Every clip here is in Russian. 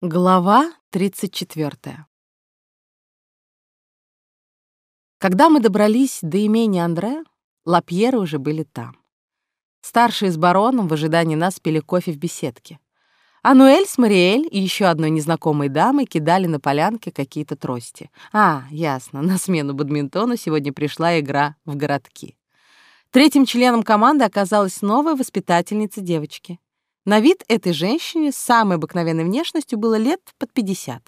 Глава 34. Когда мы добрались до имени Андре, Лапьеры уже были там. Старшие с бароном в ожидании нас пили кофе в беседке. Ануэль с Мариэль и еще одной незнакомой дамой кидали на полянке какие-то трости. А, ясно, на смену бадминтону сегодня пришла игра в городки. Третьим членом команды оказалась новая воспитательница девочки. На вид этой женщине с самой обыкновенной внешностью было лет под 50.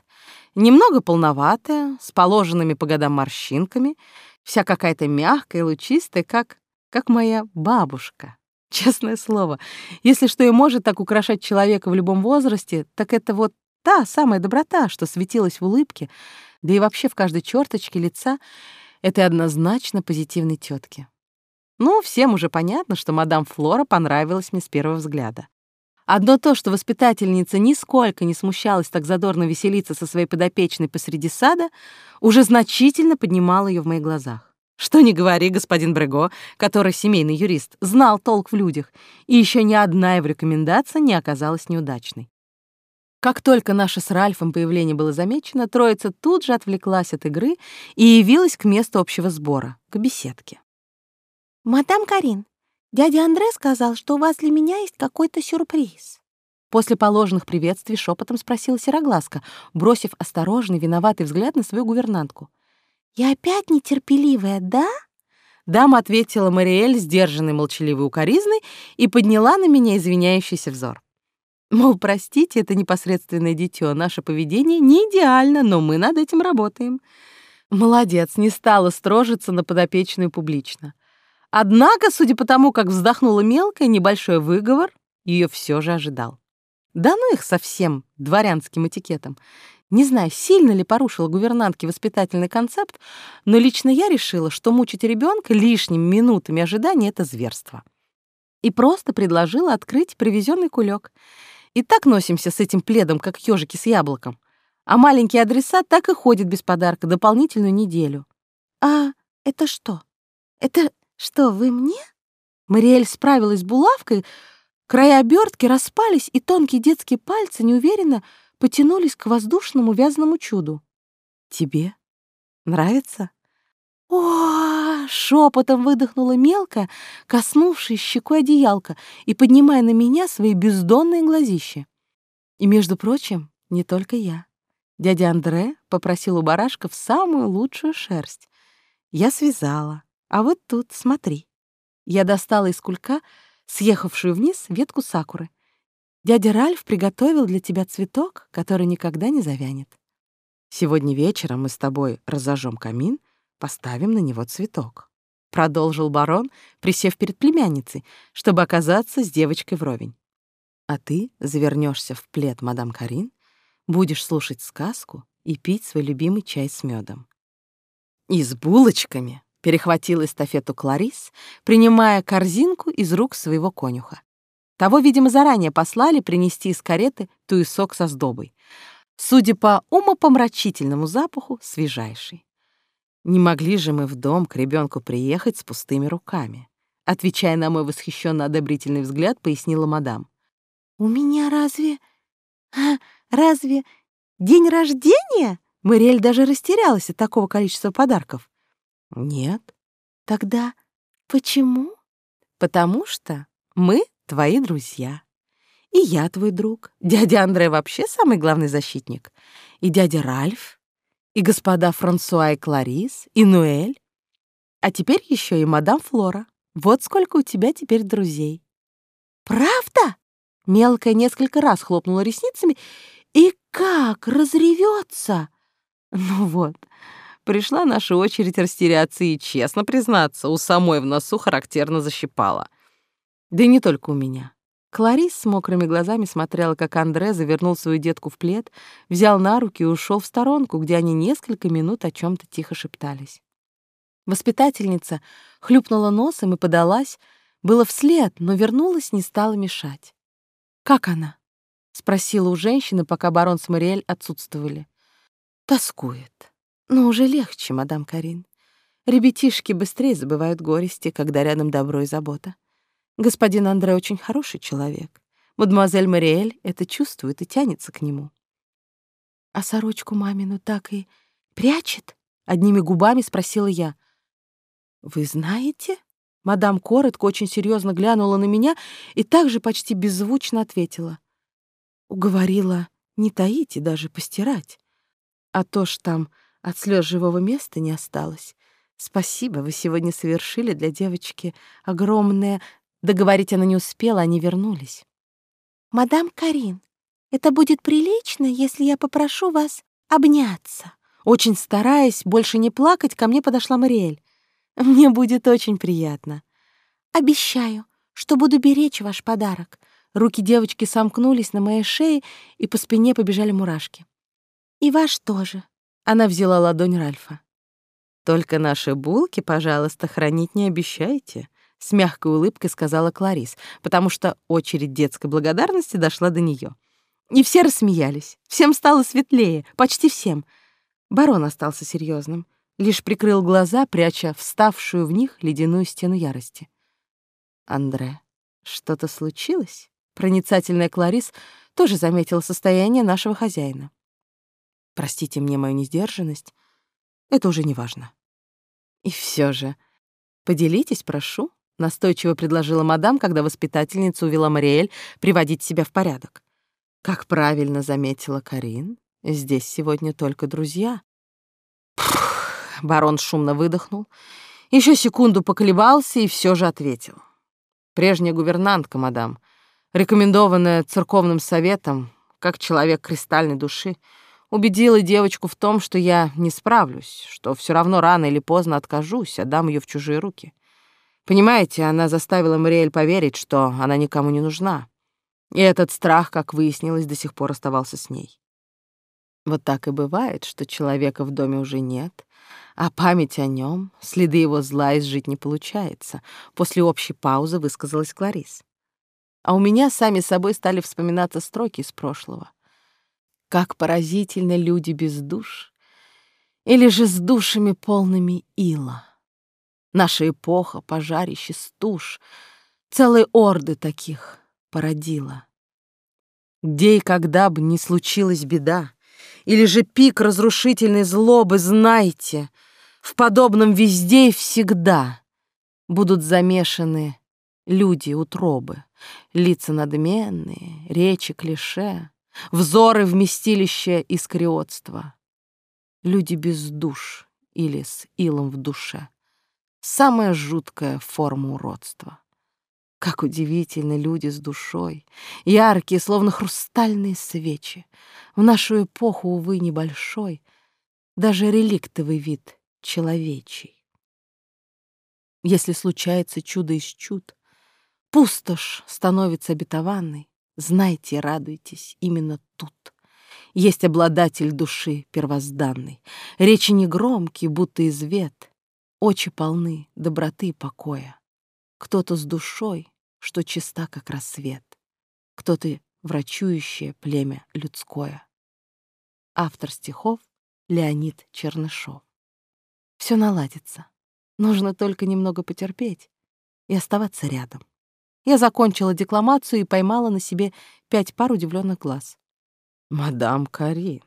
Немного полноватая, с положенными по годам морщинками, вся какая-то мягкая и лучистая, как, как моя бабушка. Честное слово, если что и может так украшать человека в любом возрасте, так это вот та самая доброта, что светилась в улыбке, да и вообще в каждой черточке лица этой однозначно позитивной тетки. Ну, всем уже понятно, что мадам Флора понравилась мне с первого взгляда. Одно то, что воспитательница нисколько не смущалась так задорно веселиться со своей подопечной посреди сада, уже значительно поднимало ее в моих глазах. Что ни говори, господин Брего, который семейный юрист, знал толк в людях, и еще ни одна его рекомендация не оказалась неудачной. Как только наше с Ральфом появление было замечено, троица тут же отвлеклась от игры и явилась к месту общего сбора, к беседке. «Мадам Карин, Дядя Андре сказал, что у вас для меня есть какой-то сюрприз. После положенных приветствий шепотом спросила Сероглазка, бросив осторожный, виноватый взгляд на свою гувернантку. «Я опять нетерпеливая, да?» Дама ответила Мариэль сдержанной молчаливой укоризной и подняла на меня извиняющийся взор. Мол, простите, это непосредственное дитё, наше поведение не идеально, но мы над этим работаем. Молодец, не стала строжиться на подопечную публично. Однако, судя по тому, как вздохнула мелкая, небольшой выговор ее все же ожидал. Да ну их совсем дворянским этикетом. Не знаю, сильно ли порушила гувернантки воспитательный концепт, но лично я решила, что мучить ребенка лишними минутами ожидания — это зверство. И просто предложила открыть привезенный кулек. И так носимся с этим пледом, как ежики с яблоком. А маленький адресат так и ходит без подарка дополнительную неделю. «А это что? Это «Что, вы мне?» Мариэль справилась с булавкой, края обертки распались, и тонкие детские пальцы неуверенно потянулись к воздушному вязаному чуду. «Тебе нравится?» О, шепотом выдохнула мелко, коснувшись щекой одеялка и поднимая на меня свои бездонные глазища. И, между прочим, не только я. Дядя Андре попросил у барашка в самую лучшую шерсть. Я связала, а вот тут, смотри. Я достала из кулька съехавшую вниз ветку сакуры. Дядя Ральф приготовил для тебя цветок, который никогда не завянет. Сегодня вечером мы с тобой разожжем камин, поставим на него цветок. Продолжил барон, присев перед племянницей, чтобы оказаться с девочкой вровень. А ты завернешься в плед мадам Карин, будешь слушать сказку и пить свой любимый чай с медом. И с булочками, перехватил эстафету Кларис, принимая корзинку из рук своего конюха. Того, видимо, заранее послали принести из кареты туесок со сдобой. Судя по умопомрачительному запаху, свежайший. Не могли же мы в дом к ребенку приехать с пустыми руками. Отвечая на мой восхищенно одобрительный взгляд, пояснила мадам. «У меня разве... А, разве день рождения?» Мариэль даже растерялась от такого количества подарков. Нет. Тогда почему? Потому что мы твои друзья. И я твой друг. Дядя Андре вообще самый главный защитник. И дядя Ральф, и господа Франсуа и Кларис, и Нуэль. А теперь еще и мадам Флора. Вот сколько у тебя теперь друзей. Правда? Мелкая несколько раз хлопнула ресницами. И как разревется! Ну вот, Пришла наша очередь растеряться и, честно признаться, у самой в носу характерно защипала. Да и не только у меня. Кларис с мокрыми глазами смотрела, как Андре завернул свою детку в плед, взял на руки и ушел в сторонку, где они несколько минут о чем то тихо шептались. Воспитательница хлюпнула носом и подалась, было вслед, но вернулась, не стала мешать. «Как она?» — спросила у женщины, пока барон с Мариэль отсутствовали. «Тоскует», но уже легче, мадам Карин. Ребятишки быстрее забывают горести, когда рядом добро и забота. Господин Андре очень хороший человек. Мадемуазель Мариэль это чувствует и тянется к нему. А сорочку мамину так и прячет? Одними губами спросила я. Вы знаете? Мадам коротко, очень серьезно глянула на меня и также почти беззвучно ответила. Уговорила не таить и даже постирать. А то ж там от слез живого места не осталось. Спасибо, вы сегодня совершили для девочки огромное... Договорить она не успела, они вернулись. «Мадам Карин, это будет прилично, если я попрошу вас обняться?» Очень стараясь больше не плакать, ко мне подошла Мариэль. «Мне будет очень приятно». «Обещаю, что буду беречь ваш подарок». Руки девочки сомкнулись на моей шее, и по спине побежали мурашки. «И ваш тоже». Она взяла ладонь Ральфа. «Только наши булки, пожалуйста, хранить не обещайте», — с мягкой улыбкой сказала Кларис, потому что очередь детской благодарности дошла до нее. И все рассмеялись. Всем стало светлее, почти всем. Барон остался серьезным, лишь прикрыл глаза, пряча вставшую в них ледяную стену ярости. «Андре, что-то случилось?» Проницательная Кларис тоже заметила состояние нашего хозяина. «Простите мне мою несдержанность, это уже не важно». «И все же, поделитесь, прошу», — настойчиво предложила мадам, когда воспитательница увела Мариэль приводить себя в порядок. Как правильно заметила Карин, здесь сегодня только друзья. Барон шумно выдохнул, еще секунду поколебался и все же ответил. Прежняя гувернантка, мадам, рекомендованная церковным советом, как человек кристальной души, убедила девочку в том, что я не справлюсь, что все равно рано или поздно откажусь, отдам ее в чужие руки. Понимаете, она заставила Мариэль поверить, что она никому не нужна, и этот страх, как выяснилось, до сих пор оставался с ней. Вот так и бывает, что человека в доме уже нет, а память о нем, следы его зла изжить не получается. После общей паузы высказалась Кларис. А у меня сами собой стали вспоминаться строки из прошлого. Как поразительно люди без душ, или же с душами полными ила. Наша эпоха, пожарище, стуж, целые орды таких — породила. Где и когда бы ни случилась беда, или же пик разрушительной злобы, знайте, в подобном везде и всегда будут замешаны люди утробы, лица надменные, речи клише, взоры вместилище искриотства. Люди без душ или с илом в душе. Самая жуткая форма уродства. Как удивительны люди с душой, яркие, словно хрустальные свечи. В нашу эпоху, увы, небольшой, даже реликтовый вид человечий. Если случается чудо из чуд, пустошь становится обетованной, знайте и радуйтесь, именно тут. Есть обладатель души первозданной, речи негромкие, будто извет, очи полны доброты и покоя. Кто-то с душой, что чиста, как рассвет. Кто-то врачующее племя людское. Автор стихов Леонид Чернышов. Все наладится. Нужно только немного потерпеть и оставаться рядом. Я закончила декламацию и поймала на себе пять пар удивленных глаз. «Мадам Карин,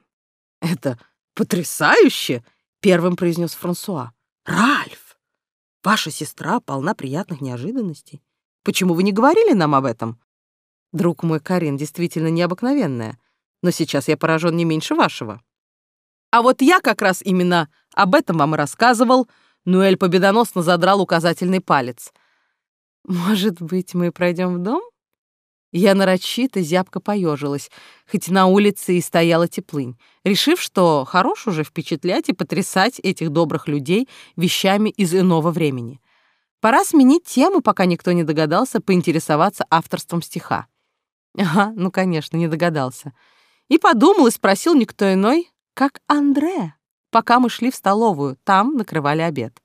это потрясающе!» — первым произнес Франсуа. «Ральф!» Ваша сестра полна приятных неожиданностей. Почему вы не говорили нам об этом? Друг мой, Карин, действительно необыкновенная, но сейчас я поражен не меньше вашего. А вот я как раз именно об этом вам и рассказывал. Нуэль победоносно задрал указательный палец. Может быть, мы пройдем в дом? Я нарочито зябко поежилась, хоть на улице и стояла теплынь, решив, что хорош уже впечатлять и потрясать этих добрых людей вещами из иного времени. Пора сменить тему, пока никто не догадался поинтересоваться авторством стиха. Ага, ну, конечно, не догадался. И подумал и спросил никто иной, как Андре, пока мы шли в столовую, там накрывали обед.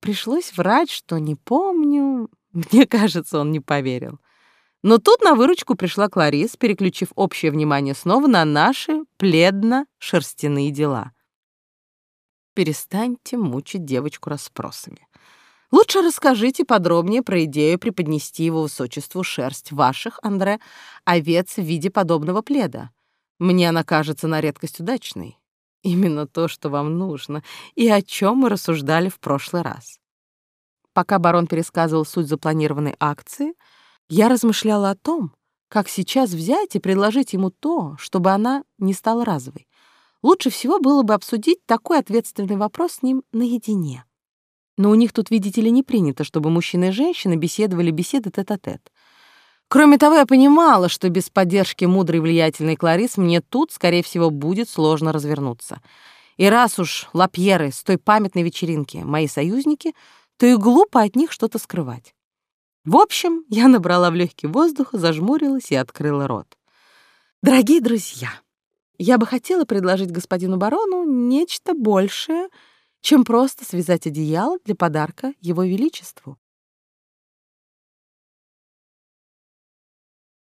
Пришлось врать, что не помню. Мне кажется, он не поверил. Но тут на выручку пришла Кларис, переключив общее внимание снова на наши пледно-шерстяные дела. Перестаньте мучить девочку расспросами. Лучше расскажите подробнее про идею преподнести его высочеству шерсть ваших, Андре, овец в виде подобного пледа. Мне она кажется на редкость удачной. Именно то, что вам нужно, и о чем мы рассуждали в прошлый раз. Пока барон пересказывал суть запланированной акции, я размышляла о том, как сейчас взять и предложить ему то, чтобы она не стала разовой. Лучше всего было бы обсудить такой ответственный вопрос с ним наедине. Но у них тут, видите ли, не принято, чтобы мужчина и женщина беседовали беседы тет-а-тет. -тет. Кроме того, я понимала, что без поддержки мудрой и влиятельной Кларис мне тут, скорее всего, будет сложно развернуться. И раз уж Лапьеры с той памятной вечеринки мои союзники, то и глупо от них что-то скрывать. В общем, я набрала в легкий воздух, зажмурилась и открыла рот. Дорогие друзья, я бы хотела предложить господину барону нечто большее, чем просто связать одеяло для подарка его величеству.